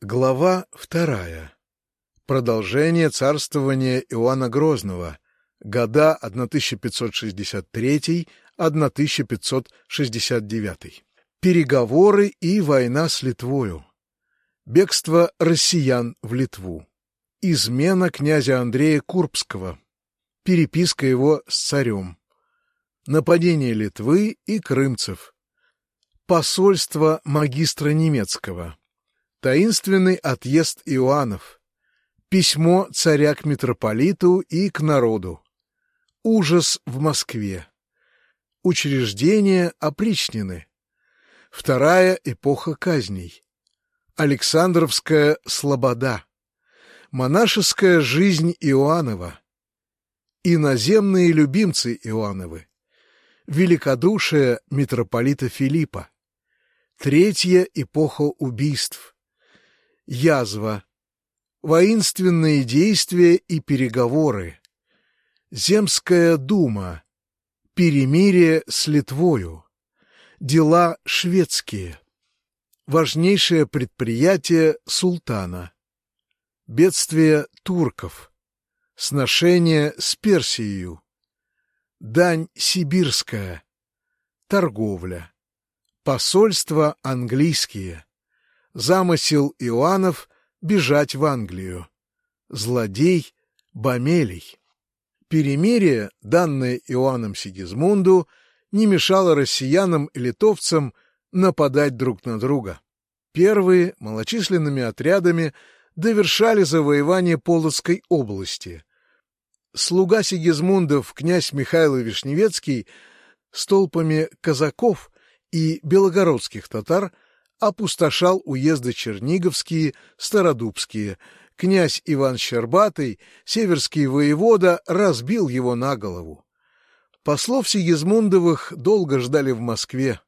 Глава вторая. Продолжение царствования Иоанна Грозного. Года 1564-1569. Переговоры и война с Литвою. Бегство россиян в Литву. Измена князя Андрея Курбского. Переписка его с царем. Нападение Литвы и крымцев. Посольство магистра немецкого. Таинственный отъезд Иоаннов. Письмо царя к митрополиту и к народу. Ужас в Москве. Учреждения опричнины. Вторая эпоха казней. Александровская слобода. Монашеская жизнь Иоаннова. Иноземные любимцы Иоанновы. Великодушие митрополита Филиппа. Третья эпоха убийств язва, воинственные действия и переговоры, земская дума, перемирие с Литвою, дела шведские, важнейшее предприятие султана, бедствие турков, сношение с Персией, дань сибирская, торговля, посольства английские, Замысел Иоаннов бежать в Англию. Злодей Бамелий. Перемирие, данное Иоанном Сигизмунду, не мешало россиянам и литовцам нападать друг на друга. Первые малочисленными отрядами довершали завоевание Полоцкой области. Слуга Сигизмундов, князь Михаил Вишневецкий, с толпами казаков и белогородских татар – опустошал уезды Черниговские, Стародубские. Князь Иван Щербатый, северский воевода, разбил его на голову. Послов Сигизмундовых долго ждали в Москве.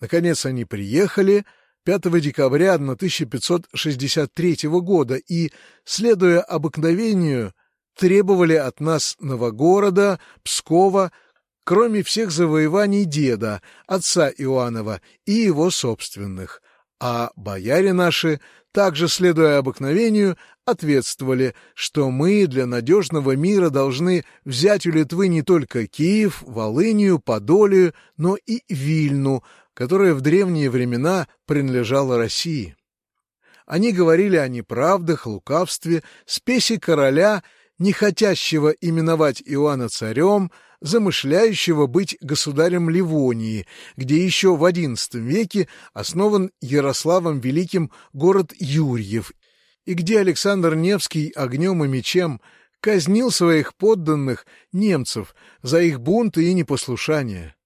Наконец они приехали 5 декабря 1563 года и, следуя обыкновению, требовали от нас Новогорода, Пскова, кроме всех завоеваний деда, отца Иоаннова и его собственных, а бояре наши, также следуя обыкновению, ответствовали, что мы для надежного мира должны взять у Литвы не только Киев, Волынию, Подолию, но и Вильну, которая в древние времена принадлежала России. Они говорили о неправдах, лукавстве, спеси короля, не хотящего именовать Иоанна царем, замышляющего быть государем Ливонии, где еще в XI веке основан Ярославом Великим город Юрьев, и где Александр Невский огнем и мечем казнил своих подданных, немцев, за их бунты и непослушание.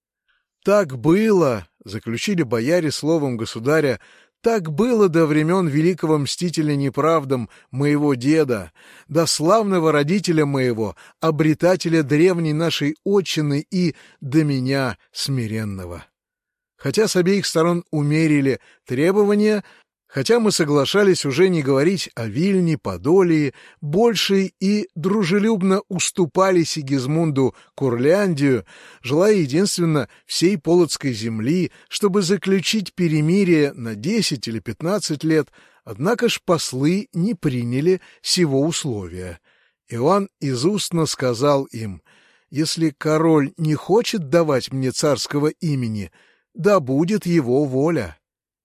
«Так было», — заключили бояре словом государя, так было до времен великого мстителя неправдам моего деда, до славного родителя моего, обретателя древней нашей отчины и до меня смиренного. Хотя с обеих сторон умерили требования, Хотя мы соглашались уже не говорить о Вильне, Подолии, больше и дружелюбно уступали Сигизмунду Курляндию, желая единственно всей Полоцкой земли, чтобы заключить перемирие на 10 или 15 лет, однако ж послы не приняли сего условия. Иоанн изустно сказал им, «Если король не хочет давать мне царского имени, да будет его воля».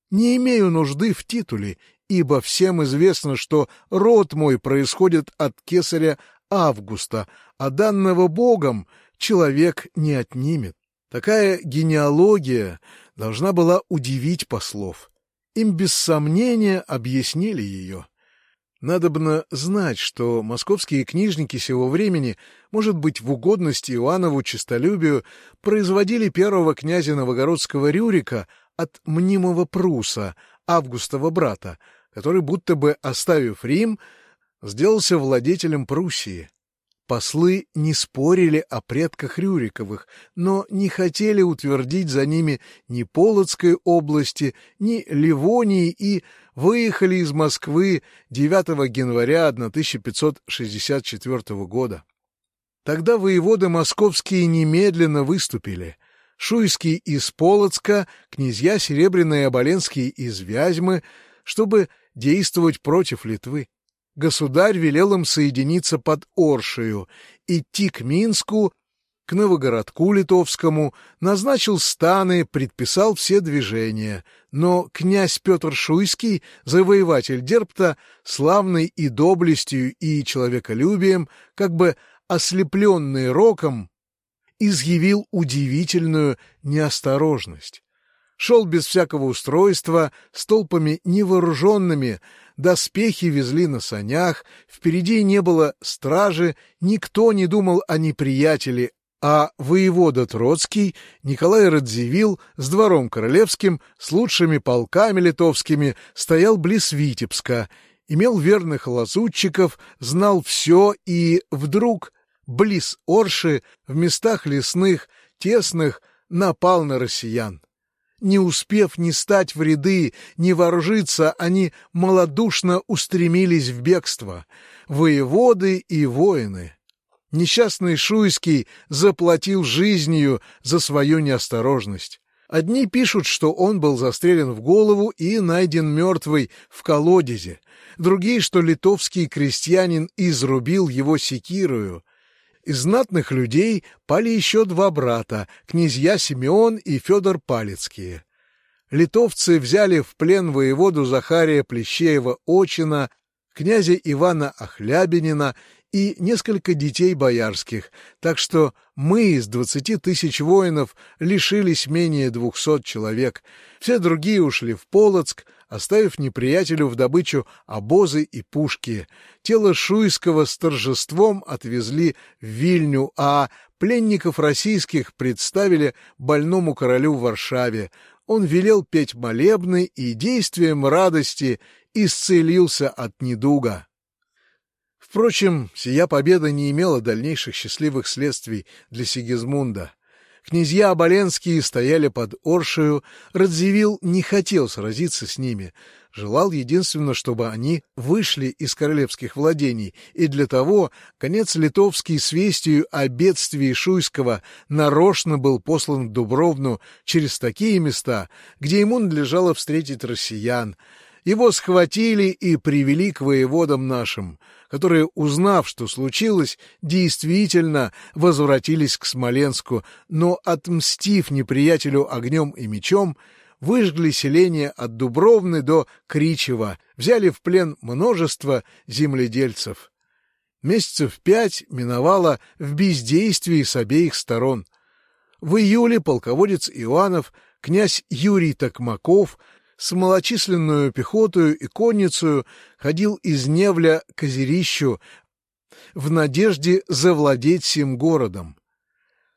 Не имею нужды в титуле, ибо всем известно, что род мой происходит от кесаря Августа, а данного Богом человек не отнимет. Такая генеалогия должна была удивить послов. Им без сомнения объяснили ее. Надобно знать, что московские книжники сего времени, может быть, в угодности Иоаннову честолюбию, производили первого князя Новогородского Рюрика от мнимого Пруса, Августова брата, который, будто бы оставив Рим, сделался владетелем Пруссии. Послы не спорили о предках Рюриковых, но не хотели утвердить за ними ни Полоцкой области, ни Ливонии и выехали из Москвы 9 января 1564 года. Тогда воеводы московские немедленно выступили — Шуйский из Полоцка, князья Серебряные и Оболенские из Вязьмы, чтобы действовать против Литвы. Государь велел им соединиться под Оршею, идти к Минску, к Новогородку Литовскому, назначил станы, предписал все движения. Но князь Петр Шуйский, завоеватель Дерпта, славный и доблестью, и человеколюбием, как бы ослепленный роком, изъявил удивительную неосторожность. Шел без всякого устройства, с толпами невооруженными, доспехи везли на санях, впереди не было стражи, никто не думал о неприятеле, а воевода Троцкий, Николай Радзивилл с двором королевским, с лучшими полками литовскими, стоял близ Витебска, имел верных лазутчиков, знал все и вдруг близ Орши, в местах лесных, тесных, напал на россиян. Не успев ни стать в ряды, ни вооружиться, они малодушно устремились в бегство. Воеводы и воины. Несчастный Шуйский заплатил жизнью за свою неосторожность. Одни пишут, что он был застрелен в голову и найден мертвый в колодезе, другие, что литовский крестьянин изрубил его секирою, из знатных людей пали еще два брата, князья Симеон и Федор Палецкие. Литовцы взяли в плен воеводу Захария Плещеева-Очина, князя Ивана Охлябинина и несколько детей боярских, так что мы из двадцати тысяч воинов лишились менее двухсот человек. Все другие ушли в Полоцк, оставив неприятелю в добычу обозы и пушки. Тело Шуйского с торжеством отвезли в Вильню, а пленников российских представили больному королю в Варшаве. Он велел петь молебны и действием радости исцелился от недуга. Впрочем, сия победа не имела дальнейших счастливых следствий для Сигизмунда. Князья Оболенские стояли под Оршею, Радзивилл не хотел сразиться с ними, желал единственно, чтобы они вышли из королевских владений, и для того конец литовский с вестью о бедствии Шуйского нарочно был послан в Дубровну через такие места, где ему надлежало встретить россиян. Его схватили и привели к воеводам нашим — которые, узнав, что случилось, действительно возвратились к Смоленску, но, отмстив неприятелю огнем и мечом, выжгли селение от Дубровны до Кричева, взяли в плен множество земледельцев. Месяцев пять миновало в бездействии с обеих сторон. В июле полководец Иоаннов, князь Юрий Токмаков — с малочисленную пехотою и конницею ходил из Невля к озерищу в надежде завладеть сим городом.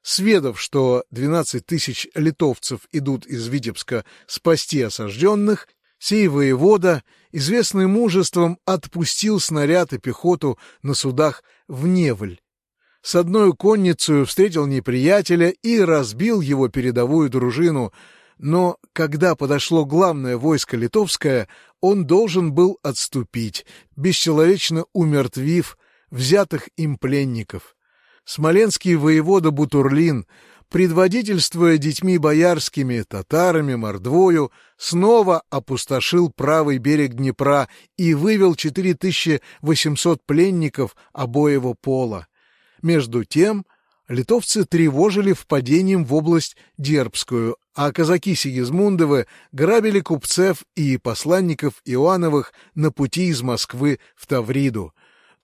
Сведав, что двенадцать тысяч литовцев идут из Витебска спасти осажденных, сей воевода, известный мужеством, отпустил снаряд и пехоту на судах в Невль. С одной конницей встретил неприятеля и разбил его передовую дружину — но когда подошло главное войско литовское, он должен был отступить, бесчеловечно умертвив взятых им пленников. Смоленский воевода Бутурлин, предводительствуя детьми боярскими, татарами, мордвою, снова опустошил правый берег Днепра и вывел 4800 пленников обоего пола. Между тем литовцы тревожили впадением в область Дербскую, а казаки Сигизмундовы грабили купцев и посланников Иоанновых на пути из Москвы в Тавриду.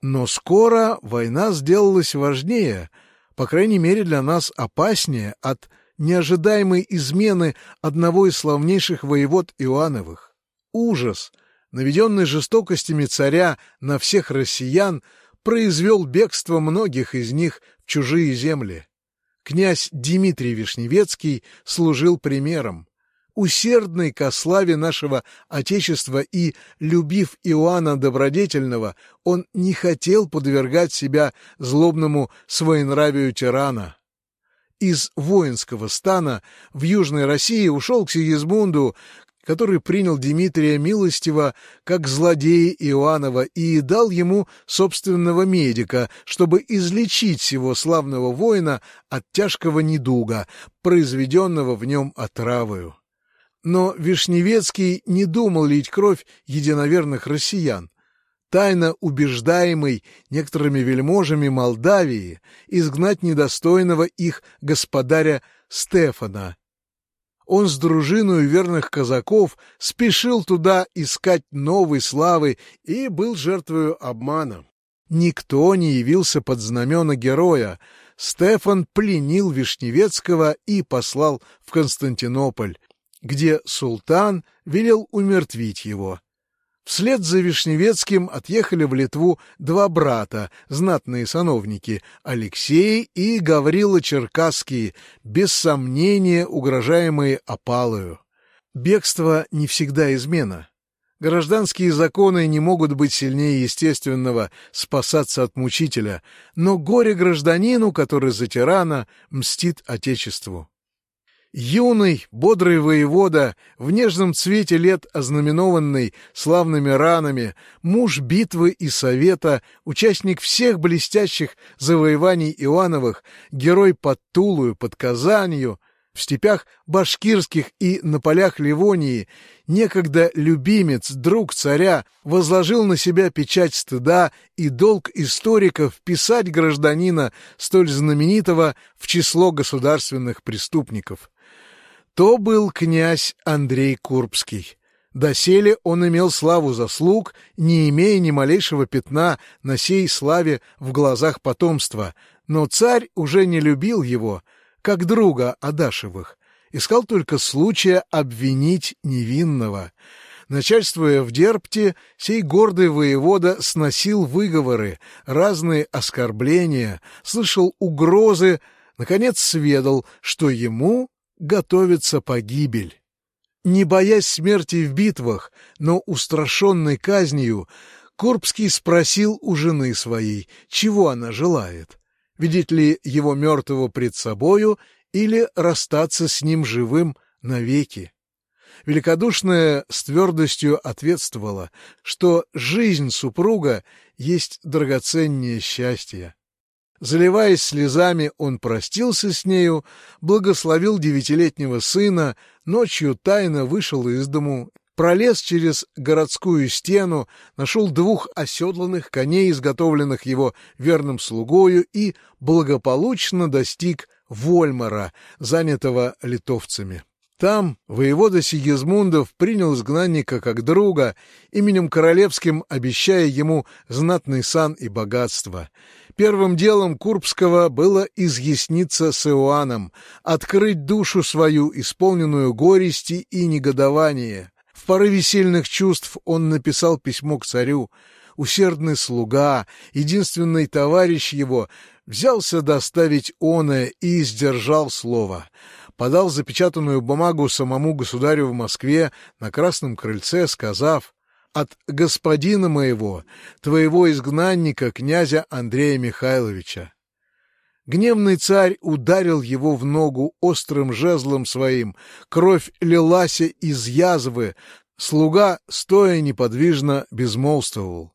Но скоро война сделалась важнее, по крайней мере для нас опаснее от неожидаемой измены одного из славнейших воевод Иоанновых. Ужас, наведенный жестокостями царя на всех россиян, произвел бегство многих из них в чужие земли. Князь Дмитрий Вишневецкий служил примером. Усердный ко славе нашего Отечества и, любив Иоанна Добродетельного, он не хотел подвергать себя злобному своенравию тирана. Из воинского стана в Южной России ушел к Сигизмунду, который принял Дмитрия милостиво как злодея Иоаннова и дал ему собственного медика, чтобы излечить сего славного воина от тяжкого недуга, произведенного в нем отравою. Но Вишневецкий не думал лить кровь единоверных россиян. Тайно убеждаемый некоторыми вельможами Молдавии изгнать недостойного их господаря Стефана. Он с дружиной верных казаков спешил туда искать новой славы и был жертвою обмана. Никто не явился под знамена героя. Стефан пленил Вишневецкого и послал в Константинополь, где султан велел умертвить его. Вслед за Вишневецким отъехали в Литву два брата, знатные сановники, Алексей и Гаврила Черкасские, без сомнения угрожаемые опалою. Бегство не всегда измена. Гражданские законы не могут быть сильнее естественного спасаться от мучителя, но горе гражданину, который за тирана, мстит Отечеству. Юный, бодрый воевода, в нежном цвете лет ознаменованный славными ранами, муж битвы и совета, участник всех блестящих завоеваний Иоанновых, герой под Тулую, под Казанью, в степях башкирских и на полях Ливонии, некогда любимец, друг царя, возложил на себя печать стыда и долг историков вписать гражданина столь знаменитого в число государственных преступников. То был князь Андрей Курбский. Доселе он имел славу заслуг, не имея ни малейшего пятна на сей славе в глазах потомства, но царь уже не любил его, как друга Адашевых, искал только случая обвинить невинного. Начальствуя в Дерпте, сей гордый воевода сносил выговоры, разные оскорбления, слышал угрозы, наконец сведал, что ему готовится погибель. Не боясь смерти в битвах, но устрашенный казнью, Корбский спросил у жены своей, чего она желает. Видеть ли его мертвого пред собою или расстаться с ним живым навеки? Великодушная с твердостью ответствовала, что жизнь супруга есть драгоценнее счастья. Заливаясь слезами, он простился с нею, благословил девятилетнего сына, ночью тайно вышел из дому, пролез через городскую стену, нашел двух оседланных коней, изготовленных его верным слугою, и благополучно достиг Вольмара, занятого литовцами. Там воевода Сигизмундов принял изгнанника как друга, именем королевским обещая ему знатный сан и богатство. Первым делом Курбского было изъясниться с Иоанном, открыть душу свою, исполненную горести и негодования. В порыве сильных чувств он написал письмо к царю. Усердный слуга, единственный товарищ его, взялся доставить оное и сдержал слово подал запечатанную бумагу самому государю в Москве на Красном крыльце, сказав «От господина моего, твоего изгнанника, князя Андрея Михайловича». Гневный царь ударил его в ногу острым жезлом своим, кровь лилась из язвы, слуга, стоя неподвижно, безмолвствовал.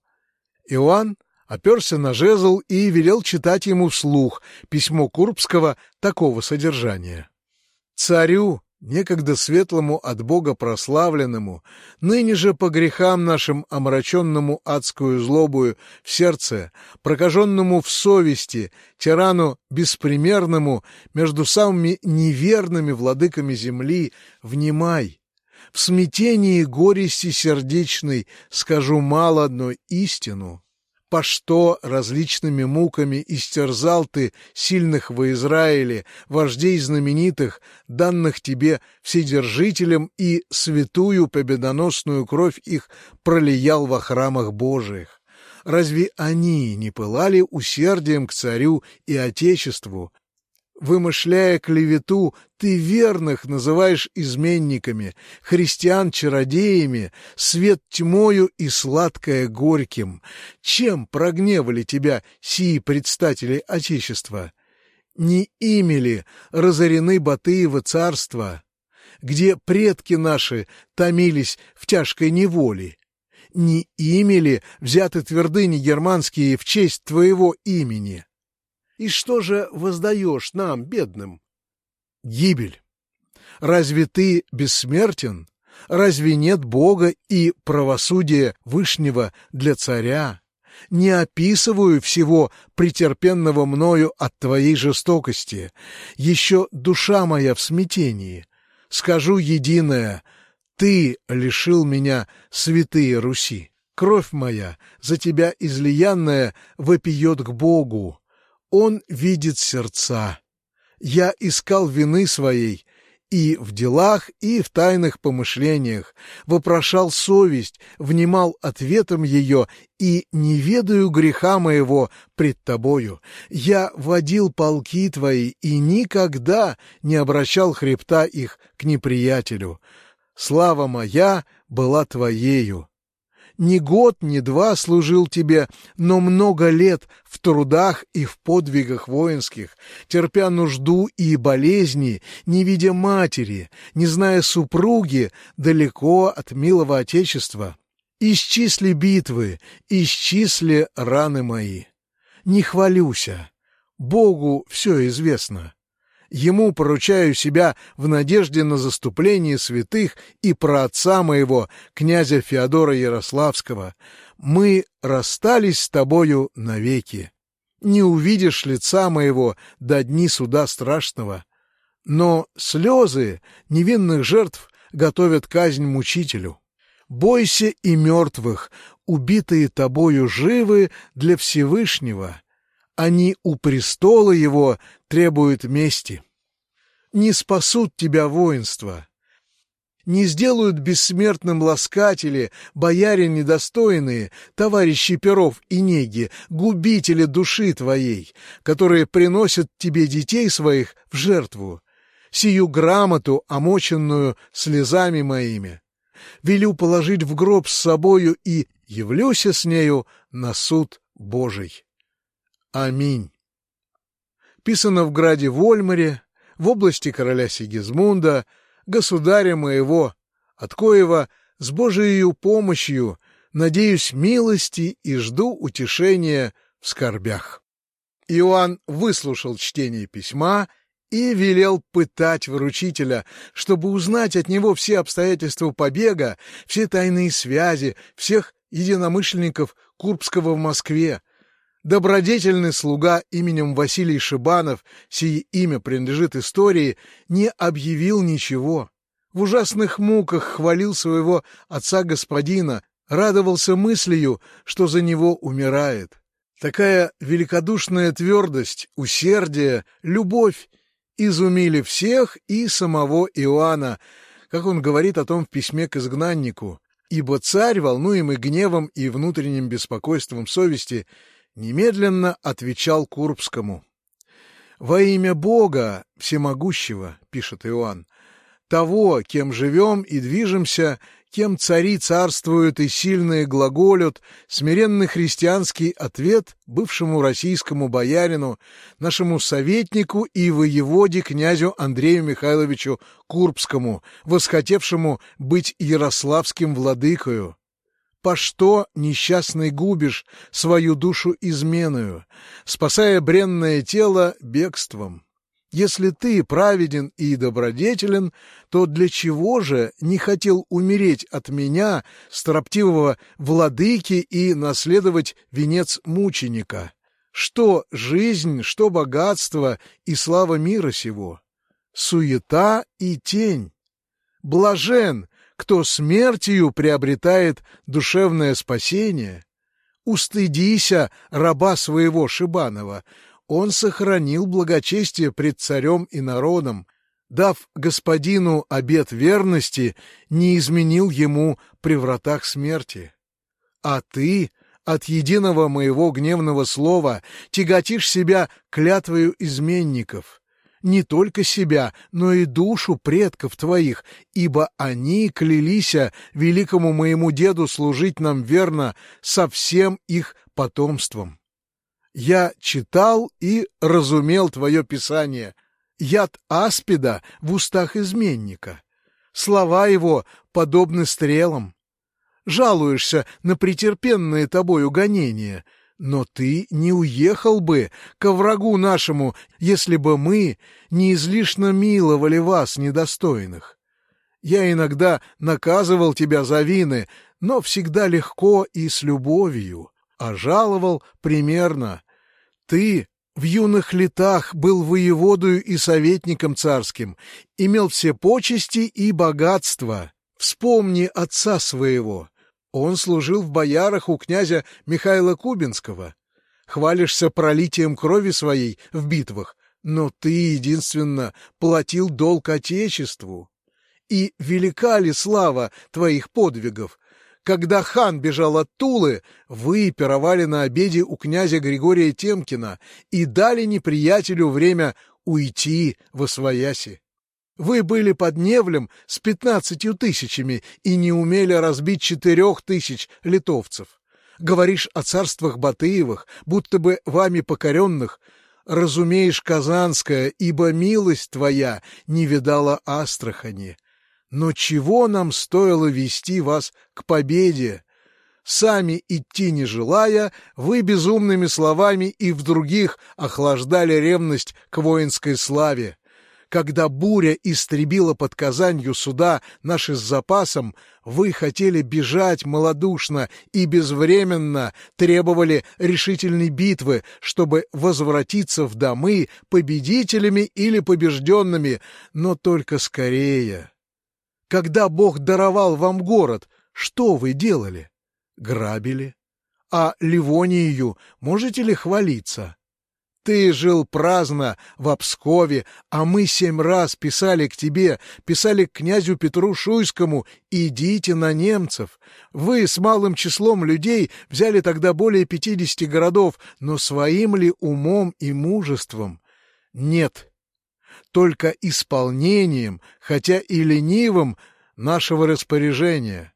Иоанн оперся на жезл и велел читать ему вслух письмо Курбского такого содержания. Царю, некогда светлому от Бога прославленному, ныне же по грехам нашим омраченному адскую злобую в сердце, прокаженному в совести, тирану беспримерному, между самыми неверными владыками земли, внимай. В смятении горести сердечной скажу мало одной истину по что различными муками истерзал ты сильных во Израиле, вождей знаменитых, данных тебе вседержителем, и святую победоносную кровь их пролиял во храмах Божиих. Разве они не пылали усердием к царю и отечеству, Вымышляя клевету, ты верных называешь изменниками, христиан чародеями, свет тьмою и сладкое горьким. Чем прогневали тебя сии предстатели Отечества? Не ими ли разорены Батыева царства, где предки наши томились в тяжкой неволе? Не ими ли взяты твердыни германские в честь твоего имени?» И что же воздаешь нам, бедным? Гибель. Разве ты бессмертен? Разве нет Бога и правосудия Вышнего для царя? Не описываю всего претерпенного мною от твоей жестокости. Еще душа моя в смятении. Скажу единое — ты лишил меня святые Руси. Кровь моя, за тебя излиянная, вопиет к Богу. Он видит сердца. Я искал вины своей, и в делах, и в тайных помышлениях, вопрошал совесть, внимал ответом ее, и не ведаю греха моего пред тобою. Я водил полки твои и никогда не обращал хребта их к неприятелю. Слава моя была твоею. Ни год, ни два служил тебе, но много лет в трудах и в подвигах воинских, терпя нужду и болезни, не видя матери, не зная супруги, далеко от милого Отечества. Исчисли битвы, исчисли раны мои. Не хвалюся, Богу все известно. Ему поручаю себя в надежде на заступление святых и про отца моего, князя Феодора Ярославского. Мы расстались с тобою навеки. Не увидишь лица моего до дни суда страшного. Но слезы невинных жертв готовят казнь мучителю. Бойся и мертвых, убитые тобою живы для Всевышнего — они у престола его требуют мести. Не спасут тебя воинства. Не сделают бессмертным ласкатели, бояре недостойные, товарищи перов и неги, губители души твоей, которые приносят тебе детей своих в жертву, сию грамоту, омоченную слезами моими. Велю положить в гроб с собою и явлюся с нею на суд Божий. Аминь. Писано в граде Вольмаре, в области короля Сигизмунда, государя моего, от коего с Божией помощью надеюсь милости и жду утешения в скорбях. Иоанн выслушал чтение письма и велел пытать вручителя, чтобы узнать от него все обстоятельства побега, все тайные связи, всех единомышленников Курбского в Москве, Добродетельный слуга именем Василий Шибанов, сие имя принадлежит истории, не объявил ничего. В ужасных муках хвалил своего отца-господина, радовался мыслью, что за него умирает. Такая великодушная твердость, усердие, любовь изумили всех и самого Иоанна, как он говорит о том в письме к изгнаннику. Ибо царь, волнуемый гневом и внутренним беспокойством совести, немедленно отвечал Курбскому. «Во имя Бога Всемогущего, — пишет Иоанн, — того, кем живем и движемся, кем цари царствуют и сильные глаголют, смиренный христианский ответ бывшему российскому боярину, нашему советнику и воеводе князю Андрею Михайловичу Курбскому, восхотевшему быть ярославским владыкою по что, несчастный, губишь свою душу изменою, спасая бренное тело бегством? Если ты праведен и добродетелен, то для чего же не хотел умереть от меня, строптивого владыки, и наследовать венец мученика? Что жизнь, что богатство и слава мира сего? Суета и тень. Блажен, кто смертью приобретает душевное спасение, устыдися раба своего Шибанова, он сохранил благочестие пред царем и народом, дав господину обет верности, не изменил ему при вратах смерти. А ты от единого моего гневного слова тяготишь себя клятвою изменников — не только себя, но и душу предков твоих, ибо они клялись великому моему деду служить нам верно со всем их потомством. Я читал и разумел твое писание, яд аспида в устах изменника. Слова его подобны стрелам. Жалуешься на претерпенные тобою гонения, Но ты не уехал бы ко врагу нашему, если бы мы не излишне миловали вас, недостойных. Я иногда наказывал тебя за вины, но всегда легко и с любовью, а жаловал примерно. Ты в юных летах был воеводою и советником царским, имел все почести и богатства. Вспомни отца своего. Он служил в боярах у князя Михаила Кубинского. Хвалишься пролитием крови своей в битвах, но ты, единственно, платил долг Отечеству. И велика ли слава твоих подвигов? Когда хан бежал от Тулы, вы пировали на обеде у князя Григория Темкина и дали неприятелю время уйти во свояси. Вы были под Невлем с пятнадцатью тысячами и не умели разбить четырех тысяч литовцев. Говоришь о царствах Батыевых, будто бы вами покоренных. Разумеешь, Казанская, ибо милость твоя не видала Астрахани. Но чего нам стоило вести вас к победе? Сами идти не желая, вы безумными словами и в других охлаждали ревность к воинской славе. Когда буря истребила под Казанью суда наши с запасом, вы хотели бежать малодушно и безвременно требовали решительной битвы, чтобы возвратиться в домы победителями или побежденными, но только скорее. Когда Бог даровал вам город, что вы делали? Грабили. А Ливонию можете ли хвалиться? Ты жил праздно в Обскове, а мы семь раз писали к тебе, писали к князю Петру Шуйскому «Идите на немцев». Вы с малым числом людей взяли тогда более пятидесяти городов, но своим ли умом и мужеством? Нет, только исполнением, хотя и ленивым, нашего распоряжения.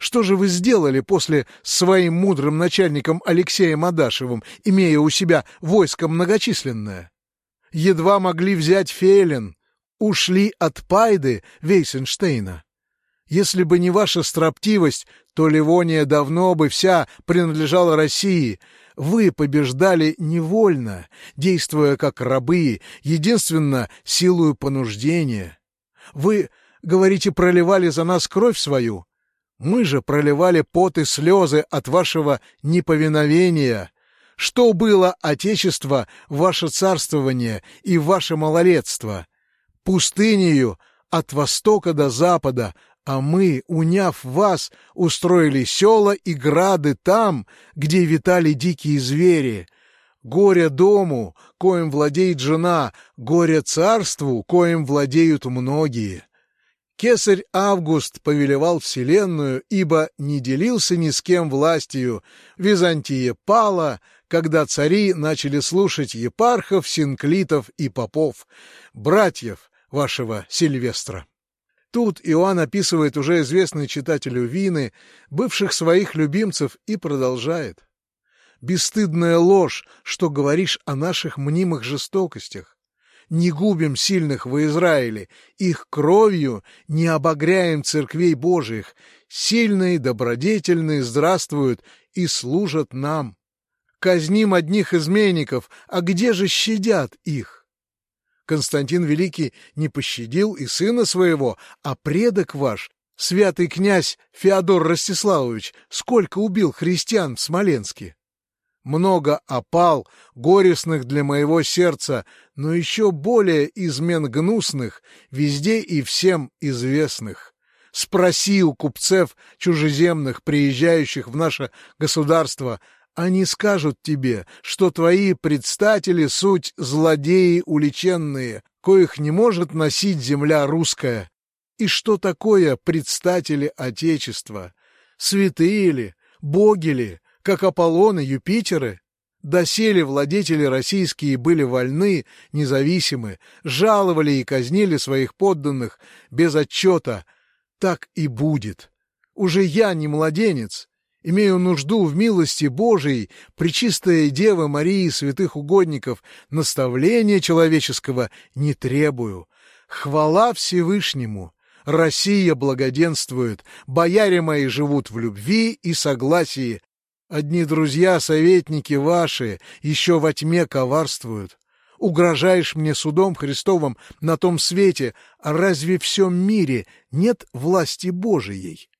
Что же вы сделали после своим мудрым начальником Алексеем Адашевым, имея у себя войско многочисленное? Едва могли взять Фейлен, ушли от Пайды Вейсенштейна. Если бы не ваша строптивость, то Ливония давно бы вся принадлежала России, вы побеждали невольно, действуя как рабы, единственно силою понуждения. Вы, говорите, проливали за нас кровь свою? Мы же проливали пот и слезы от вашего неповиновения. Что было Отечество, ваше царствование и ваше малолетство? Пустынею от востока до запада — а мы, уняв вас, устроили села и грады там, где витали дикие звери. Горе дому, коим владеет жена, горе царству, коим владеют многие. Кесарь Август повелевал вселенную, ибо не делился ни с кем властью. Византия пала, когда цари начали слушать епархов, синклитов и попов, братьев вашего Сильвестра. Тут Иоанн описывает уже известный читателю Вины, бывших своих любимцев, и продолжает. «Бесстыдная ложь, что говоришь о наших мнимых жестокостях. Не губим сильных во Израиле, их кровью не обогряем церквей Божиих. Сильные, добродетельные здравствуют и служат нам. Казним одних изменников, а где же щадят их? Константин Великий не пощадил и сына своего, а предок ваш, святый князь Феодор Ростиславович, сколько убил христиан в Смоленске. Много опал, горестных для моего сердца, но еще более измен гнусных, везде и всем известных. Спроси у купцев чужеземных, приезжающих в наше государство, они скажут тебе, что твои предстатели — суть злодеи уличенные, коих не может носить земля русская. И что такое предстатели Отечества? Святые ли, боги ли, как Аполлоны, Юпитеры? Доселе владетели российские были вольны, независимы, жаловали и казнили своих подданных без отчета. Так и будет. Уже я не младенец, Имею нужду в милости Божией, Пречистая Дева Марии святых угодников, наставления человеческого не требую. Хвала Всевышнему! Россия благоденствует, бояре мои живут в любви и согласии. Одни друзья-советники ваши еще во тьме коварствуют. Угрожаешь мне судом Христовым на том свете, а разве в всем мире нет власти Божией?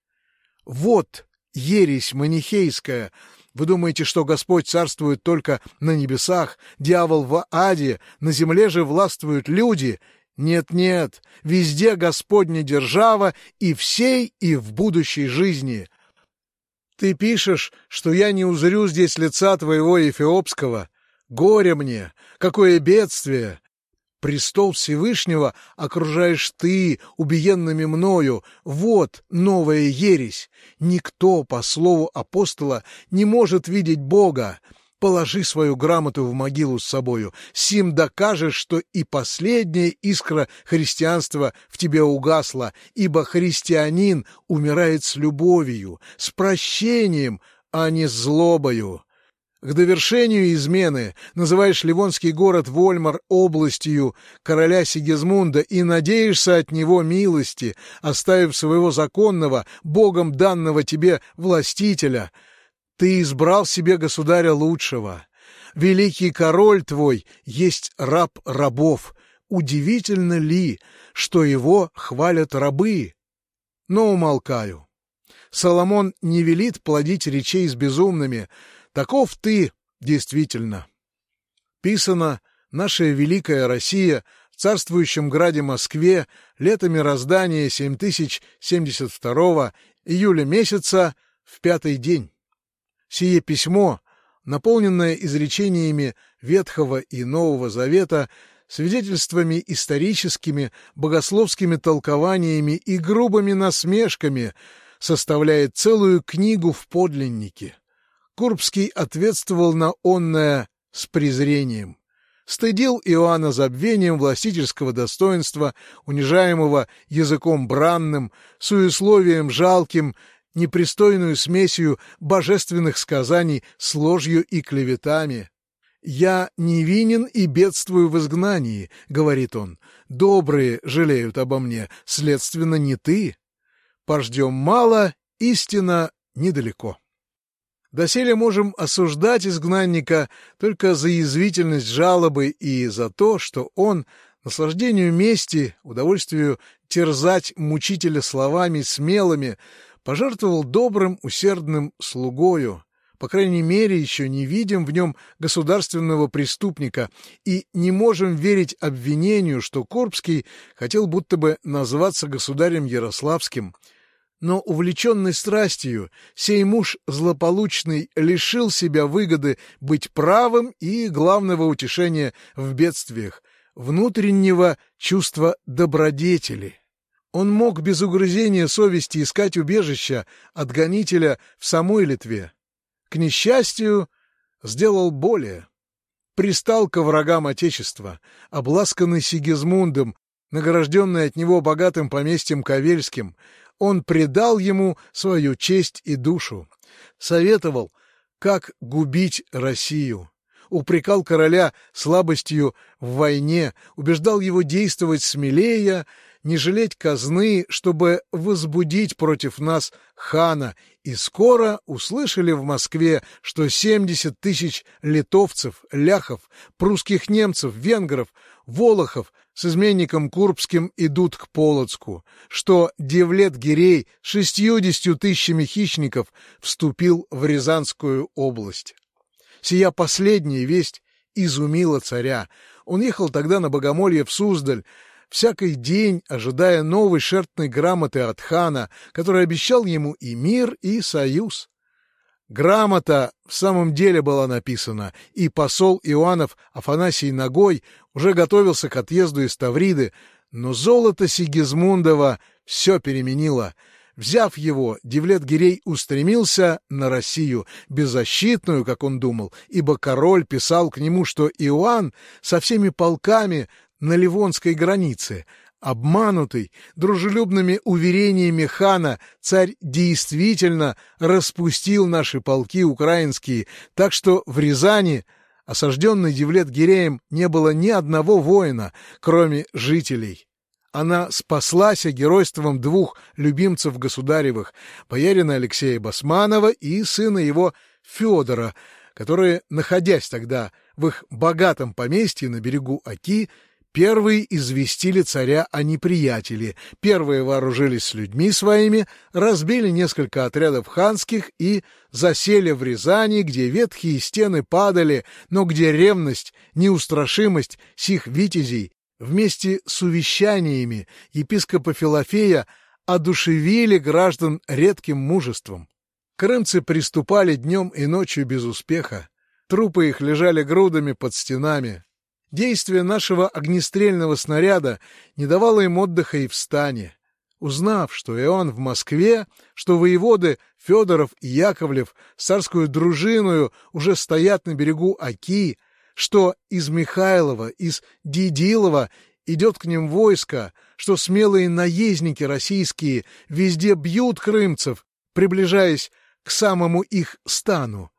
Вот ересь манихейская. Вы думаете, что Господь царствует только на небесах, дьявол в аде, на земле же властвуют люди? Нет-нет, везде Господня держава и всей, и в будущей жизни. Ты пишешь, что я не узрю здесь лица твоего Ефиопского. Горе мне! Какое бедствие! Престол Всевышнего окружаешь ты, убиенными мною. Вот новая ересь. Никто, по слову апостола, не может видеть Бога. Положи свою грамоту в могилу с собою. Сим докажешь, что и последняя искра христианства в тебе угасла, ибо христианин умирает с любовью, с прощением, а не с злобою. К довершению измены называешь Ливонский город Вольмар областью короля Сигизмунда и надеешься от него милости, оставив своего законного, богом данного тебе властителя — ты избрал себе государя лучшего. Великий король твой есть раб рабов. Удивительно ли, что его хвалят рабы? Но умолкаю. Соломон не велит плодить речей с безумными. Таков ты, действительно. Писано «Наша великая Россия» в царствующем граде Москве лето мироздания 7072 июля месяца в пятый день. Сие письмо, наполненное изречениями Ветхого и Нового Завета, свидетельствами историческими, богословскими толкованиями и грубыми насмешками, составляет целую книгу в подлиннике. Курбский ответствовал на онное с презрением. Стыдил Иоанна забвением властительского достоинства, унижаемого языком бранным, суесловием жалким, непристойную смесью божественных сказаний с ложью и клеветами. «Я невинен и бедствую в изгнании», — говорит он. «Добрые жалеют обо мне, следственно, не ты. Пождем мало, истина недалеко». Доселе можем осуждать изгнанника только за язвительность жалобы и за то, что он наслаждению мести, удовольствию терзать мучителя словами смелыми, пожертвовал добрым, усердным слугою, по крайней мере, еще не видим в нем государственного преступника и не можем верить обвинению, что Корбский хотел будто бы назваться государем Ярославским. Но, увлеченный страстью, сей муж злополучный лишил себя выгоды быть правым и главного утешения в бедствиях, внутреннего чувства добродетели. Он мог без угрызения совести искать убежища от гонителя в самой Литве. К несчастью, сделал более. Пристал ко врагам Отечества, обласканный Сигизмундом, награжденный от него богатым поместьем Кавельским, он предал ему свою честь и душу, советовал, как губить Россию, упрекал короля слабостью в войне, убеждал его действовать смелее, не жалеть казны, чтобы возбудить против нас хана, и скоро услышали в Москве, что 70 тысяч литовцев, ляхов, прусских немцев, венгров, волохов с изменником Курбским идут к Полоцку, что Девлет Гирей шестьюдесятью тысячами хищников вступил в Рязанскую область. Сия последняя весть изумила царя. Он ехал тогда на богомолье в Суздаль, всякий день ожидая новой шертной грамоты от хана, который обещал ему и мир, и союз. Грамота в самом деле была написана, и посол Иоаннов Афанасий Ногой уже готовился к отъезду из Тавриды, но золото Сигизмундова все переменило. Взяв его, Девлет Гирей устремился на Россию, беззащитную, как он думал, ибо король писал к нему, что Иоанн со всеми полками на Ливонской границе. Обманутый дружелюбными уверениями хана, царь действительно распустил наши полки украинские, так что в Рязани, осажденной Девлет-Гиреем, не было ни одного воина, кроме жителей. Она спаслась геройством двух любимцев государевых, боярина Алексея Басманова и сына его Федора, которые, находясь тогда в их богатом поместье на берегу Оки, Первые известили царя о неприятеле, первые вооружились с людьми своими, разбили несколько отрядов ханских и засели в Рязани, где ветхие стены падали, но где ревность, неустрашимость сих витязей вместе с увещаниями епископа Филофея одушевили граждан редким мужеством. Крымцы приступали днем и ночью без успеха. Трупы их лежали грудами под стенами. Действие нашего огнестрельного снаряда не давало им отдыха и в стане. Узнав, что Иоанн в Москве, что воеводы Федоров и Яковлев с царскую дружиною уже стоят на берегу Оки, что из Михайлова, из Дидилова идет к ним войско, что смелые наездники российские везде бьют крымцев, приближаясь к самому их стану.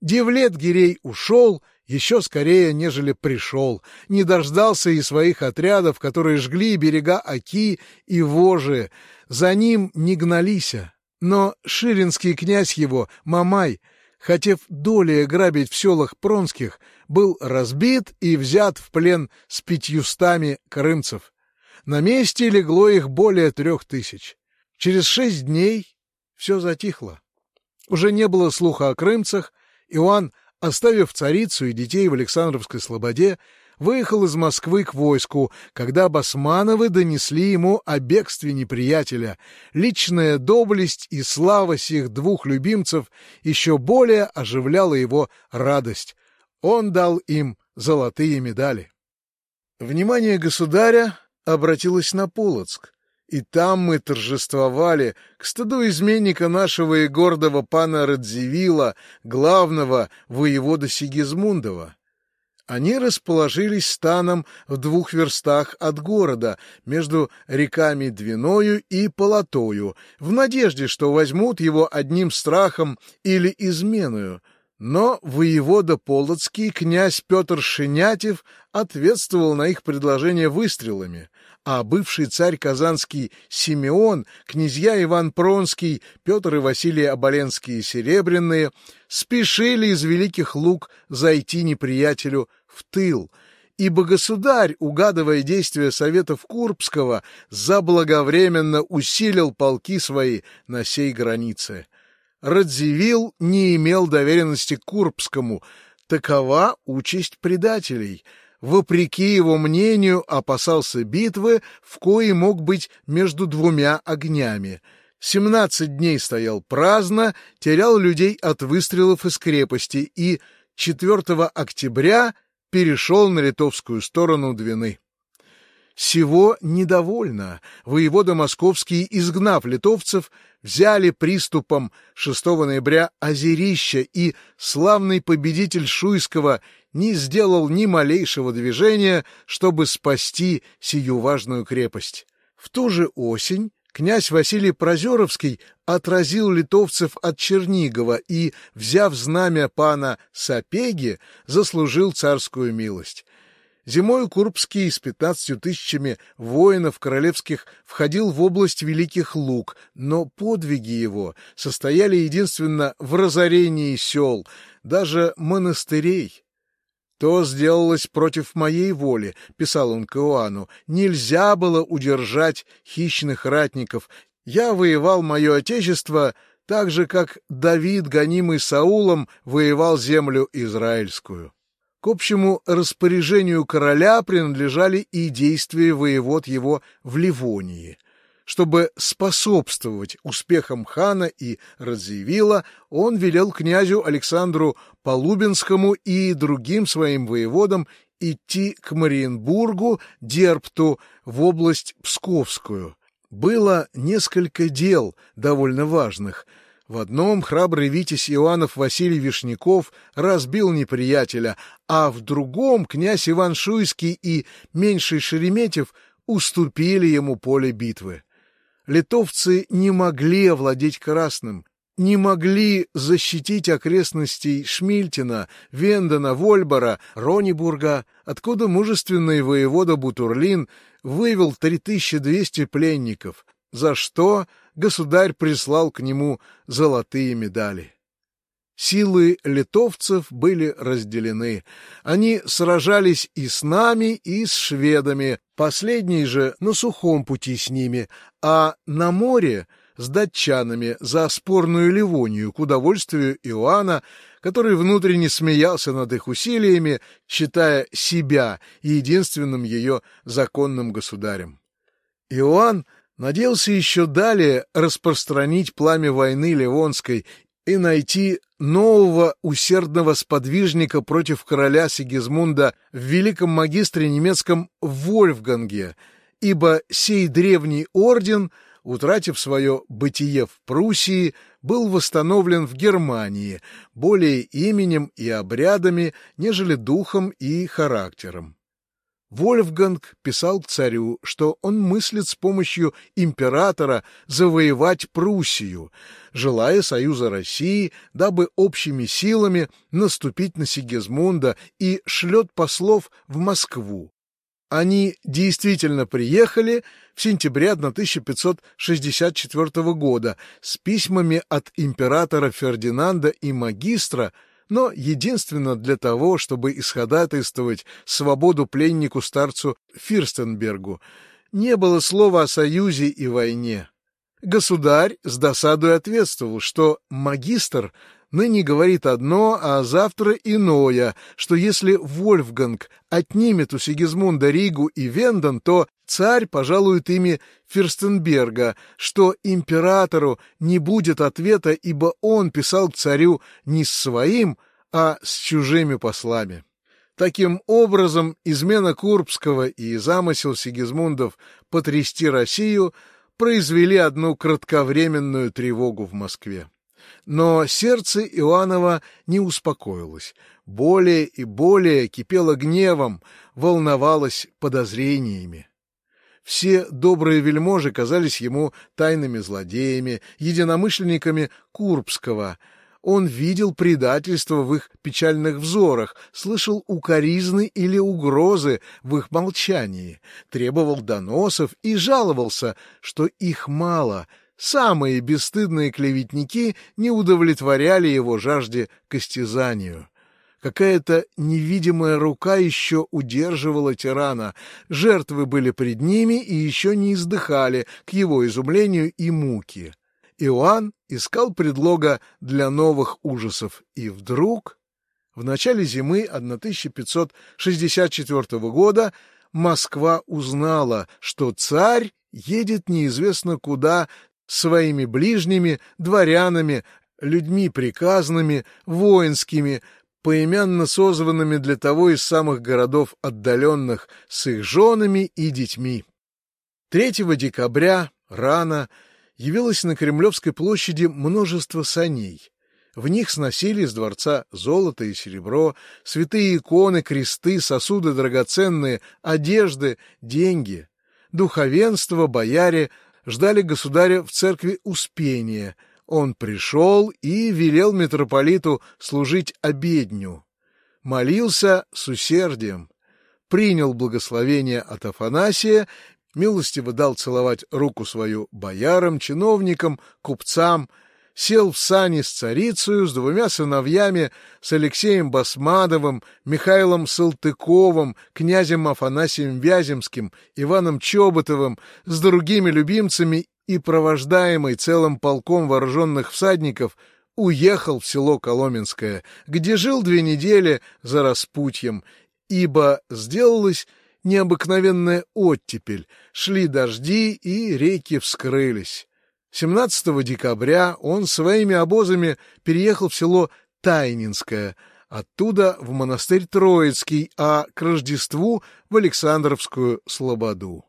Девлет Гирей ушел — еще скорее, нежели пришел, не дождался и своих отрядов, которые жгли берега Оки и Вожи, за ним не гналися. Но ширинский князь его, Мамай, хотев долее грабить в селах Пронских, был разбит и взят в плен с пятьюстами крымцев. На месте легло их более трех тысяч. Через шесть дней все затихло. Уже не было слуха о крымцах, Иоанн Оставив царицу и детей в Александровской слободе, выехал из Москвы к войску, когда Басмановы донесли ему о бегстве неприятеля. Личная доблесть и слава сих двух любимцев еще более оживляла его радость. Он дал им золотые медали. Внимание государя обратилось на Полоцк. И там мы торжествовали, к стыду изменника нашего и гордого пана Радзивилла, главного воевода Сигизмундова. Они расположились станом в двух верстах от города, между реками Двиною и Полотою, в надежде, что возьмут его одним страхом или изменою. Но воевода Полоцкий, князь Петр Шинятев, ответствовал на их предложение выстрелами — а бывший царь Казанский Симеон, князья Иван Пронский, Петр и Василий Оболенские Серебряные спешили из великих луг зайти неприятелю в тыл, ибо государь, угадывая действия советов Курбского, заблаговременно усилил полки свои на сей границе. Радзивилл не имел доверенности к Курбскому, такова участь предателей — вопреки его мнению, опасался битвы, в коей мог быть между двумя огнями. Семнадцать дней стоял праздно, терял людей от выстрелов из крепости и 4 октября перешел на литовскую сторону Двины. Сего недовольно. Воевода Московский, изгнав литовцев, взяли приступом 6 ноября Озерища, и славный победитель Шуйского не сделал ни малейшего движения, чтобы спасти сию важную крепость. В ту же осень князь Василий Прозеровский отразил литовцев от Чернигова и, взяв знамя пана Сапеги, заслужил царскую милость. Зимой Курбский с пятнадцатью тысячами воинов королевских входил в область Великих Луг, но подвиги его состояли единственно в разорении сел, даже монастырей. «То сделалось против моей воли», — писал он к Иоанну. «Нельзя было удержать хищных ратников. Я воевал мое отечество так же, как Давид, гонимый Саулом, воевал землю израильскую». К общему распоряжению короля принадлежали и действия воевод его в Ливонии. Чтобы способствовать успехам хана и Радзивилла, он велел князю Александру Полубинскому и другим своим воеводам идти к Мариенбургу, Дерпту, в область Псковскую. Было несколько дел довольно важных. В одном храбрый витязь Иоаннов Василий Вишняков разбил неприятеля, а в другом князь Иван Шуйский и меньший Шереметьев уступили ему поле битвы литовцы не могли овладеть Красным, не могли защитить окрестностей Шмильтина, Вендена, Вольбора, Ронибурга, откуда мужественный воевода Бутурлин вывел 3200 пленников, за что государь прислал к нему золотые медали. Силы литовцев были разделены. Они сражались и с нами, и с шведами, последние же на сухом пути с ними, а на море с датчанами за спорную Ливонию к удовольствию Иоанна, который внутренне смеялся над их усилиями, считая себя единственным ее законным государем. Иоанн надеялся еще далее распространить пламя войны Ливонской и найти нового усердного сподвижника против короля Сигизмунда в великом магистре немецком Вольфганге, ибо сей древний орден, утратив свое бытие в Пруссии, был восстановлен в Германии более именем и обрядами, нежели духом и характером. Вольфганг писал царю, что он мыслит с помощью императора завоевать Пруссию, желая союза России, дабы общими силами наступить на Сигизмунда и шлет послов в Москву. Они действительно приехали в сентябре 1564 года с письмами от императора Фердинанда и магистра, но единственно для того, чтобы исходатайствовать свободу пленнику-старцу Фирстенбергу. Не было слова о союзе и войне. Государь с досадой ответствовал, что магистр ныне говорит одно, а завтра иное, что если Вольфганг отнимет у Сигизмунда Ригу и Венден, то царь пожалует ими Фирстенберга, что императору не будет ответа, ибо он писал к царю не с своим, а с чужими послами. Таким образом, измена Курбского и замысел Сигизмундов потрясти Россию произвели одну кратковременную тревогу в Москве. Но сердце Иоаннова не успокоилось. Более и более кипело гневом, волновалось подозрениями. Все добрые вельможи казались ему тайными злодеями, единомышленниками Курбского. Он видел предательство в их печальных взорах, слышал укоризны или угрозы в их молчании, требовал доносов и жаловался, что их мало — Самые бесстыдные клеветники не удовлетворяли его жажде к истязанию. Какая-то невидимая рука еще удерживала тирана. Жертвы были пред ними и еще не издыхали к его изумлению и муки. Иоанн искал предлога для новых ужасов, и вдруг, в начале зимы 1564 года, Москва узнала, что царь едет неизвестно куда своими ближними, дворянами, людьми приказными, воинскими, поименно созванными для того из самых городов отдаленных, с их женами и детьми. 3 декабря рано явилось на Кремлевской площади множество саней. В них сносили из дворца золото и серебро, святые иконы, кресты, сосуды драгоценные, одежды, деньги. Духовенство, бояре ждали государя в церкви Успения. Он пришел и велел митрополиту служить обедню. Молился с усердием, принял благословение от Афанасия, милостиво дал целовать руку свою боярам, чиновникам, купцам — сел в сани с царицею, с двумя сыновьями, с Алексеем Басмадовым, Михаилом Салтыковым, князем Афанасием Вяземским, Иваном Чоботовым, с другими любимцами и провождаемый целым полком вооруженных всадников уехал в село Коломенское, где жил две недели за распутьем, ибо сделалась необыкновенная оттепель, шли дожди и реки вскрылись. 17 декабря он своими обозами переехал в село Тайнинское, оттуда в монастырь Троицкий, а к Рождеству в Александровскую Слободу.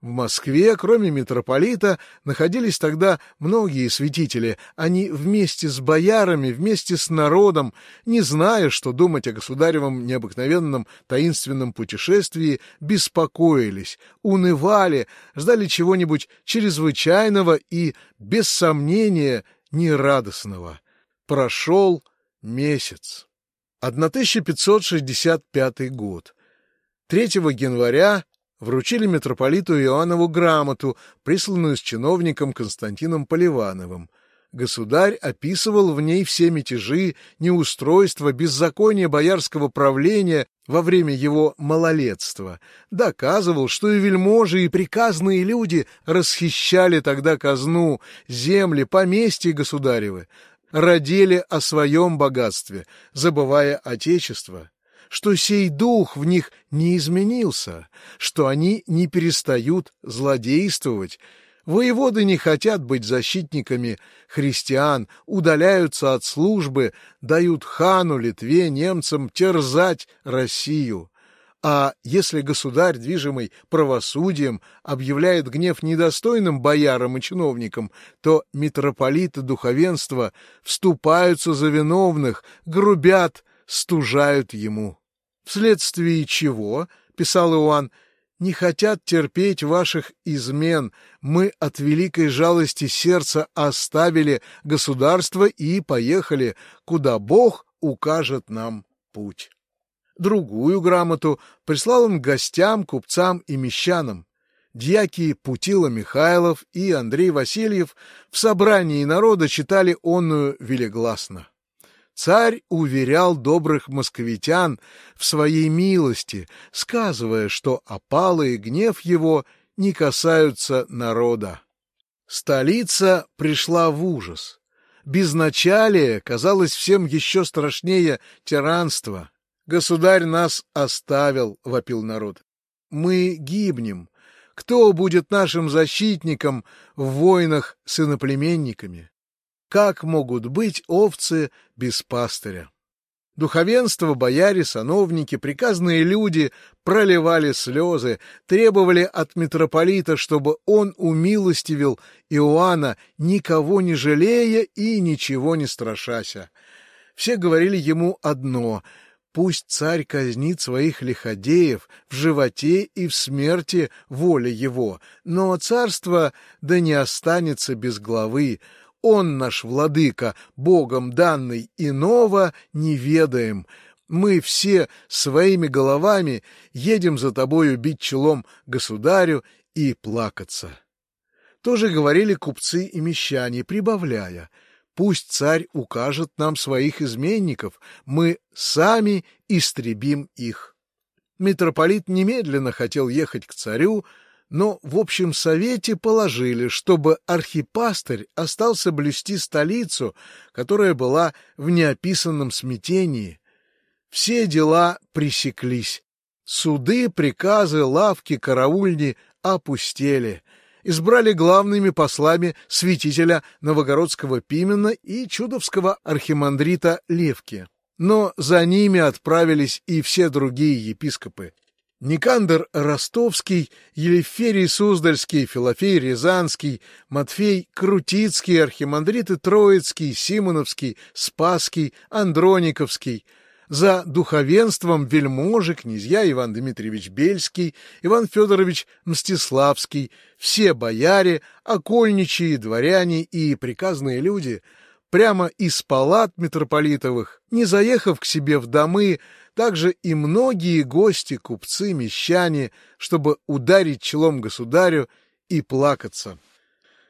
В Москве, кроме митрополита, находились тогда многие святители. Они вместе с боярами, вместе с народом, не зная, что думать о государевом необыкновенном таинственном путешествии, беспокоились, унывали, ждали чего-нибудь чрезвычайного и, без сомнения, нерадостного. Прошел месяц. 1565 год. 3 января вручили митрополиту Иоаннову грамоту, присланную с чиновником Константином Поливановым. Государь описывал в ней все мятежи, неустройства, беззаконие боярского правления во время его малолетства, доказывал, что и вельможи, и приказные люди расхищали тогда казну, земли, поместья государевы, родили о своем богатстве, забывая отечество, что сей дух в них не изменился, что они не перестают злодействовать, Воеводы не хотят быть защитниками христиан, удаляются от службы, дают хану, Литве, немцам терзать Россию. А если государь, движимый правосудием, объявляет гнев недостойным боярам и чиновникам, то митрополиты духовенства вступаются за виновных, грубят, стужают ему. Вследствие чего, писал Иоанн, не хотят терпеть ваших измен. Мы от великой жалости сердца оставили государство и поехали, куда Бог укажет нам путь. Другую грамоту прислал он гостям, купцам и мещанам. Дьяки Путила Михайлов и Андрей Васильев в собрании народа читали онную велегласно. Царь уверял добрых московитян в своей милости, сказывая, что опалы и гнев его не касаются народа. Столица пришла в ужас. Безначалие казалось всем еще страшнее тиранства. «Государь нас оставил», — вопил народ. «Мы гибнем. Кто будет нашим защитником в войнах с иноплеменниками?» Как могут быть овцы без пастыря? Духовенство, бояре, сановники, приказные люди проливали слезы, требовали от митрополита, чтобы он умилостивил Иоанна, никого не жалея и ничего не страшася. Все говорили ему одно — Пусть царь казнит своих лиходеев в животе и в смерти воля его, но царство да не останется без главы, он наш владыка, Богом данный, иного не ведаем. Мы все своими головами едем за тобою бить челом государю и плакаться. Тоже говорили купцы и мещане, прибавляя, пусть царь укажет нам своих изменников, мы сами истребим их. Митрополит немедленно хотел ехать к царю, но в общем совете положили, чтобы архипастырь остался блюсти столицу, которая была в неописанном смятении. Все дела пресеклись. Суды, приказы, лавки, караульни опустели. Избрали главными послами святителя Новогородского Пимена и чудовского архимандрита Левки. Но за ними отправились и все другие епископы. Никандр Ростовский, Елеферий Суздальский, Филофей Рязанский, Матфей Крутицкий, архимандриты Троицкий, Симоновский, Спасский, Андрониковский. За духовенством вельможи, князья Иван Дмитриевич Бельский, Иван Федорович Мстиславский, все бояре, окольничьи, дворяне и приказные люди — прямо из палат митрополитовых, не заехав к себе в домы, также и многие гости, купцы, мещане, чтобы ударить челом государю и плакаться.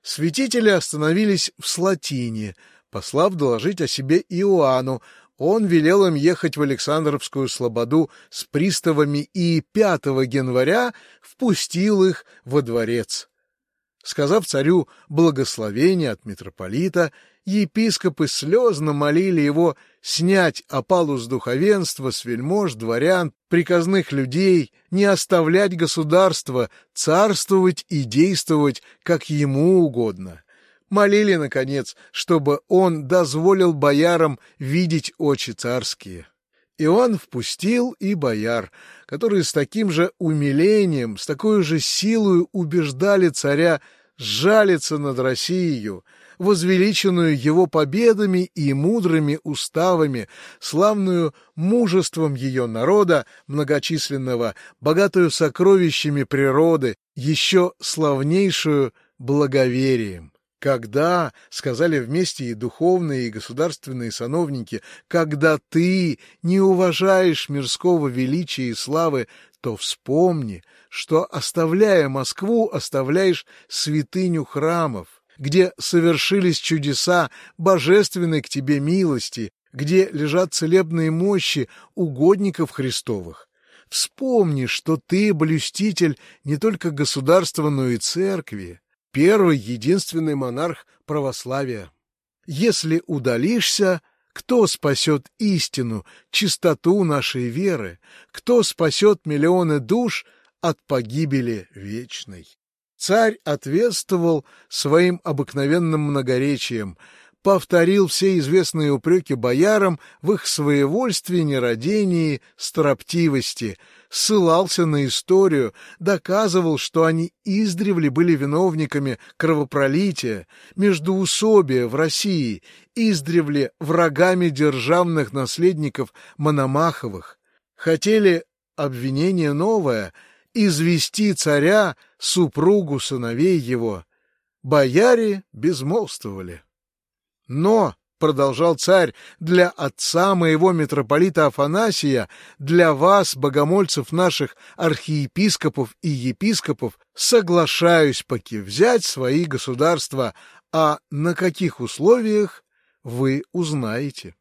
Святители остановились в Слатине, послав доложить о себе Иоанну, он велел им ехать в Александровскую слободу с приставами и 5 января впустил их во дворец. Сказав царю благословение от митрополита, епископы слезно молили его снять опалу с духовенства, с вельмож, дворян, приказных людей, не оставлять государство, царствовать и действовать, как ему угодно. Молили, наконец, чтобы он дозволил боярам видеть очи царские. И он впустил и бояр, которые с таким же умилением, с такой же силой убеждали царя жалиться над Россией, возвеличенную его победами и мудрыми уставами, славную мужеством ее народа, многочисленного, богатую сокровищами природы, еще славнейшую благоверием. Когда, сказали вместе и духовные, и государственные сановники, когда ты не уважаешь мирского величия и славы, то вспомни, что, оставляя Москву, оставляешь святыню храмов, где совершились чудеса божественной к тебе милости, где лежат целебные мощи угодников Христовых. Вспомни, что ты блюститель не только государства, но и церкви, первый единственный монарх православия. Если удалишься, кто спасет истину, чистоту нашей веры? Кто спасет миллионы душ от погибели вечной? Царь ответствовал своим обыкновенным многоречием, повторил все известные упреки боярам в их своевольстве, нерадении, строптивости, ссылался на историю, доказывал, что они издревле были виновниками кровопролития, междуусобия в России, издревле врагами державных наследников Мономаховых. Хотели обвинение новое — извести царя, супругу сыновей его. Бояре безмолвствовали. Но, — продолжал царь, — для отца моего митрополита Афанасия, для вас, богомольцев наших архиепископов и епископов, соглашаюсь поки взять свои государства, а на каких условиях вы узнаете.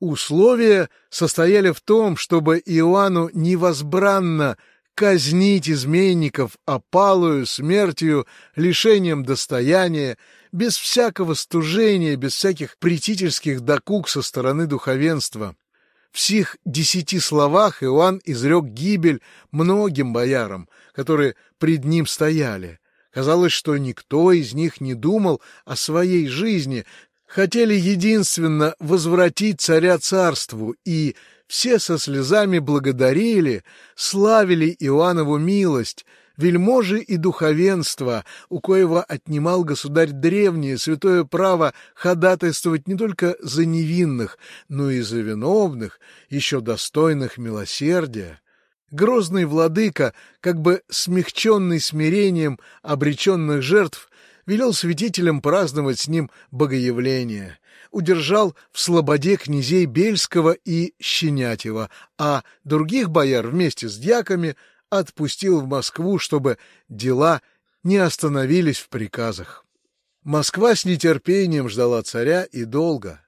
Условия состояли в том, чтобы Иоанну невозбранно казнить изменников опалую, смертью, лишением достояния, без всякого стужения, без всяких претительских докук со стороны духовенства. В сих десяти словах Иоанн изрек гибель многим боярам, которые пред ним стояли. Казалось, что никто из них не думал о своей жизни, хотели единственно возвратить царя царству и все со слезами благодарили, славили Иоаннову милость, вельможи и духовенство, у коего отнимал государь древнее святое право ходатайствовать не только за невинных, но и за виновных, еще достойных милосердия. Грозный владыка, как бы смягченный смирением обреченных жертв, велел святителям праздновать с ним богоявление удержал в слободе князей Бельского и Щенятева, а других бояр вместе с дьяками отпустил в Москву, чтобы дела не остановились в приказах. Москва с нетерпением ждала царя и долго.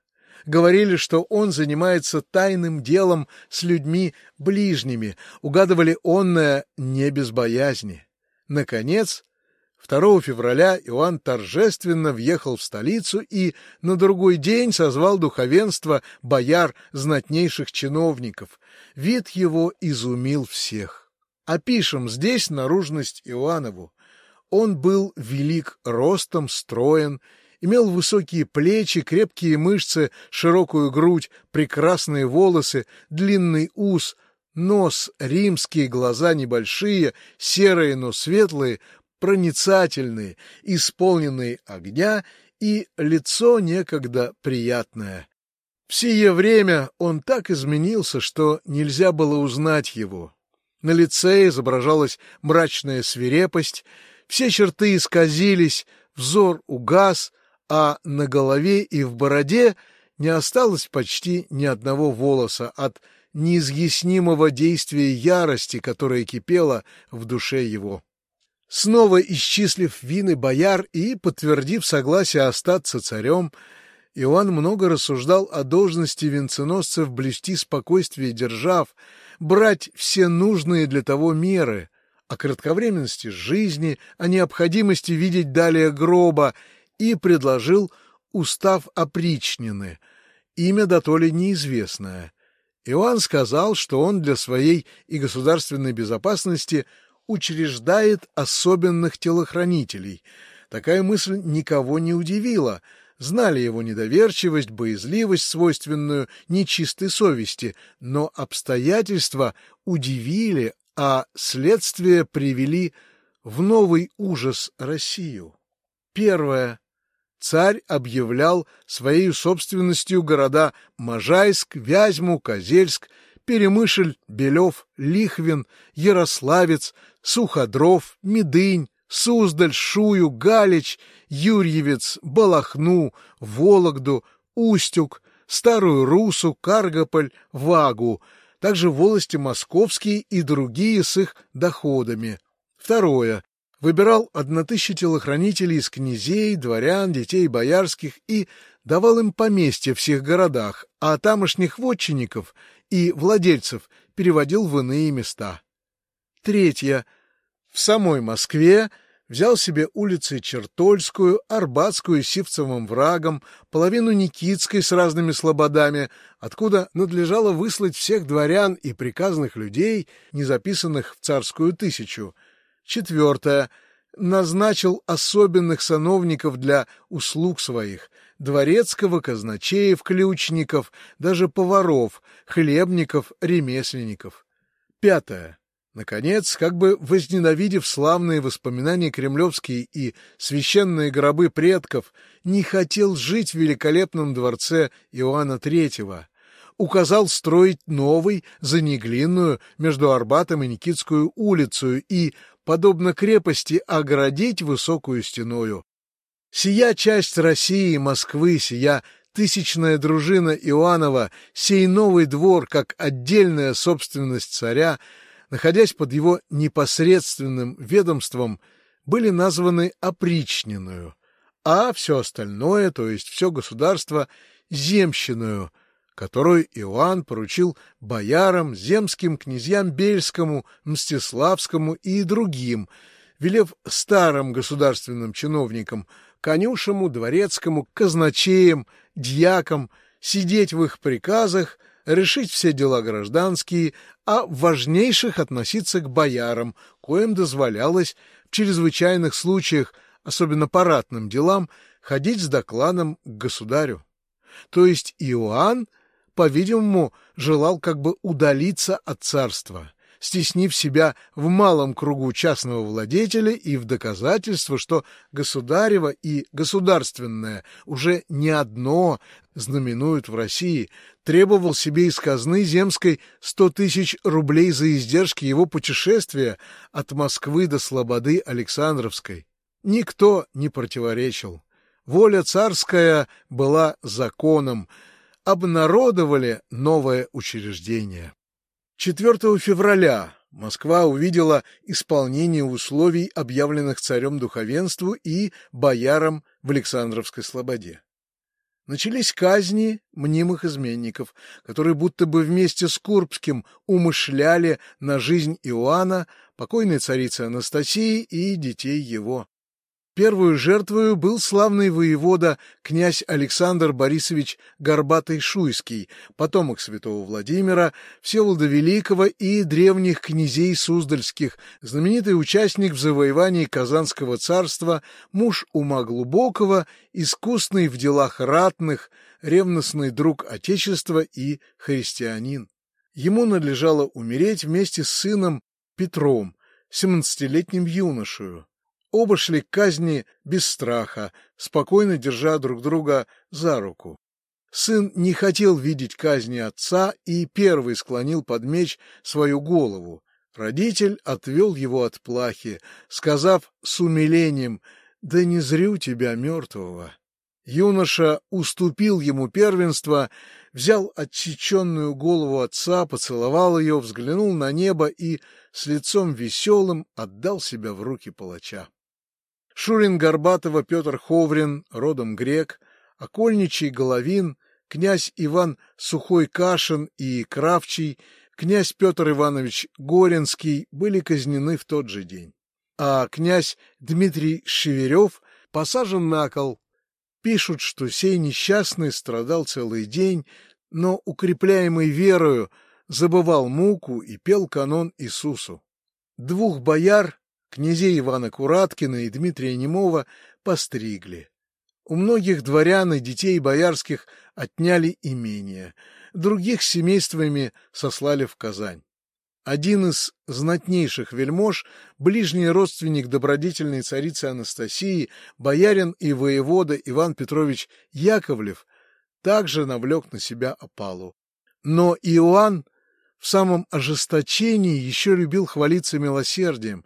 Говорили, что он занимается тайным делом с людьми ближними, угадывали онное не без боязни. Наконец, 2 февраля Иоанн торжественно въехал в столицу и на другой день созвал духовенство бояр знатнейших чиновников. Вид его изумил всех. Опишем здесь наружность Иоаннову. Он был велик ростом, строен, имел высокие плечи, крепкие мышцы, широкую грудь, прекрасные волосы, длинный ус, нос римские, глаза небольшие, серые, но светлые, проницательные, исполненные огня и лицо некогда приятное. В сие время он так изменился, что нельзя было узнать его. На лице изображалась мрачная свирепость, все черты исказились, взор угас, а на голове и в бороде не осталось почти ни одного волоса от неизъяснимого действия ярости, которая кипела в душе его. Снова исчислив вины бояр и подтвердив согласие остаться царем, Иоанн много рассуждал о должности венценосцев блюсти спокойствие держав, брать все нужные для того меры, о кратковременности жизни, о необходимости видеть далее гроба, и предложил устав опричнины, имя дотоле неизвестное. Иоанн сказал, что он для своей и государственной безопасности – учреждает особенных телохранителей. Такая мысль никого не удивила. Знали его недоверчивость, боязливость, свойственную нечистой совести, но обстоятельства удивили, а следствия привели в новый ужас Россию. Первое. Царь объявлял своей собственностью города Можайск, Вязьму, Козельск, Перемышль, Белев, Лихвин, Ярославец, Суходров, Медынь, Суздаль, Шую, Галич, Юрьевец, Балахну, Вологду, Устюг, Старую Русу, Каргополь, Вагу, также волости московские и другие с их доходами. Второе. выбирал одна тысяча телохранителей из князей, дворян, детей боярских и давал им поместья в всех городах, а тамошних вотчинников и владельцев переводил в иные места. Третье. В самой Москве взял себе улицы Чертольскую, Арбатскую Сивцевым врагом, половину Никитской с разными слободами, откуда надлежало выслать всех дворян и приказных людей, не записанных в царскую тысячу. Четвертое. Назначил особенных сановников для услуг своих, дворецкого, казначеев, ключников, даже поваров, хлебников, ремесленников. Пятое Наконец, как бы возненавидев славные воспоминания кремлевские и священные гробы предков, не хотел жить в великолепном дворце Иоанна Третьего, указал строить новый, за Неглинную, между Арбатом и Никитскую улицу и, подобно крепости, оградить высокую стеною. Сия часть России, Москвы, сия тысячная дружина Иоаннова, сей новый двор, как отдельная собственность царя — находясь под его непосредственным ведомством, были названы опричненную, а все остальное, то есть все государство, земщиною, которую Иоанн поручил боярам, земским князьям Бельскому, Мстиславскому и другим, велев старым государственным чиновникам, конюшему, дворецкому, казначеям, дьякам, сидеть в их приказах — решить все дела гражданские, а важнейших относиться к боярам, коим дозволялось в чрезвычайных случаях, особенно по ратным делам, ходить с докладом к государю. То есть Иоанн, по-видимому, желал как бы удалиться от царства, стеснив себя в малом кругу частного владетеля и в доказательство, что государево и государственное уже не одно знаменуют в России, требовал себе из казны земской сто тысяч рублей за издержки его путешествия от Москвы до Слободы Александровской. Никто не противоречил. Воля царская была законом, обнародовали новое учреждение. 4 февраля Москва увидела исполнение условий, объявленных царем духовенству и боярам в Александровской слободе. Начались казни мнимых изменников, которые будто бы вместе с Курбским умышляли на жизнь Иоанна, покойной царицы Анастасии и детей его. Первую жертвою был славный воевода князь Александр Борисович Горбатый-Шуйский, потомок святого Владимира, Всеволода Великого и древних князей Суздальских, знаменитый участник в завоевании Казанского царства, муж ума глубокого, искусный в делах ратных, ревностный друг Отечества и христианин. Ему надлежало умереть вместе с сыном Петром, семнадцатилетним юношею. Оба шли к казни без страха, спокойно держа друг друга за руку. Сын не хотел видеть казни отца и первый склонил под меч свою голову. Родитель отвел его от плахи, сказав с умилением «Да не зрю тебя, мертвого». Юноша уступил ему первенство, взял отсеченную голову отца, поцеловал ее, взглянул на небо и с лицом веселым отдал себя в руки палача. Шурин Горбатова Петр Ховрин, родом грек, окольничий Головин, князь Иван Сухой Кашин и Кравчий, князь Петр Иванович Горинский были казнены в тот же день. А князь Дмитрий Шеверев посажен на кол. Пишут, что сей несчастный страдал целый день, но, укрепляемый верою, забывал муку и пел канон Иисусу. Двух бояр князей Ивана Кураткина и Дмитрия Немова постригли. У многих дворян и детей боярских отняли имения, других семействами сослали в Казань. Один из знатнейших вельмож, ближний родственник добродетельной царицы Анастасии, боярин и воевода Иван Петрович Яковлев, также навлек на себя опалу. Но Иоанн в самом ожесточении еще любил хвалиться милосердием,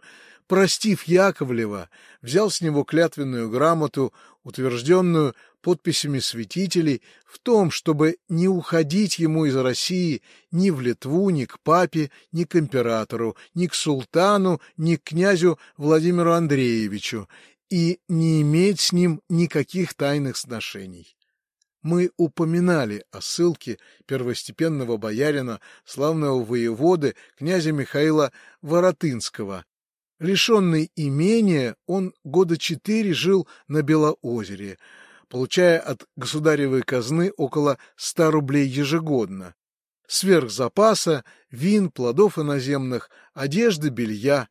простив Яковлева, взял с него клятвенную грамоту, утвержденную подписями святителей в том, чтобы не уходить ему из России ни в Литву, ни к папе, ни к императору, ни к султану, ни к князю Владимиру Андреевичу и не иметь с ним никаких тайных сношений. Мы упоминали о ссылке первостепенного боярина, славного воеводы, князя Михаила Воротынского. Лишенный имения, он года четыре жил на Белоозере, получая от государевой казны около ста рублей ежегодно. Сверх запаса, вин, плодов иноземных, одежды, белья.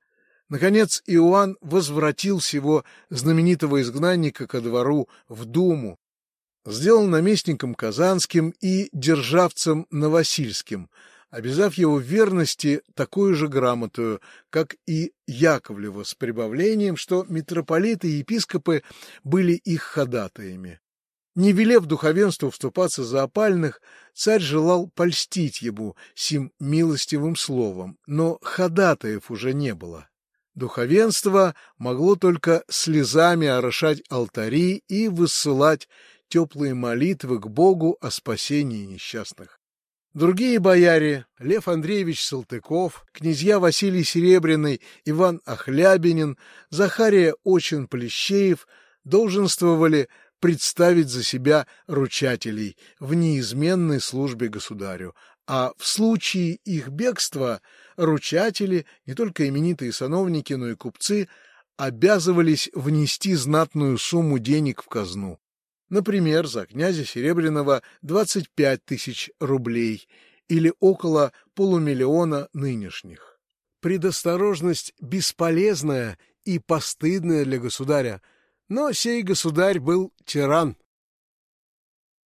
Наконец Иоанн возвратил всего знаменитого изгнанника ко двору в Думу, сделал наместником Казанским и державцем Новосильским, обязав его в верности такую же грамотую, как и Яковлева, с прибавлением, что митрополиты и епископы были их ходатаями. Не велев духовенству вступаться за опальных, царь желал польстить ему сим милостивым словом, но ходатаев уже не было. Духовенство могло только слезами орошать алтари и высылать теплые молитвы к Богу о спасении несчастных. Другие бояре — Лев Андреевич Салтыков, князья Василий Серебряный, Иван Охлябинин, Захария Очин-Плещеев — долженствовали представить за себя ручателей в неизменной службе государю, а в случае их бегства ручатели, не только именитые сановники, но и купцы, обязывались внести знатную сумму денег в казну. Например, за князя Серебряного 25 тысяч рублей или около полумиллиона нынешних. Предосторожность бесполезная и постыдная для государя, но сей государь был тиран,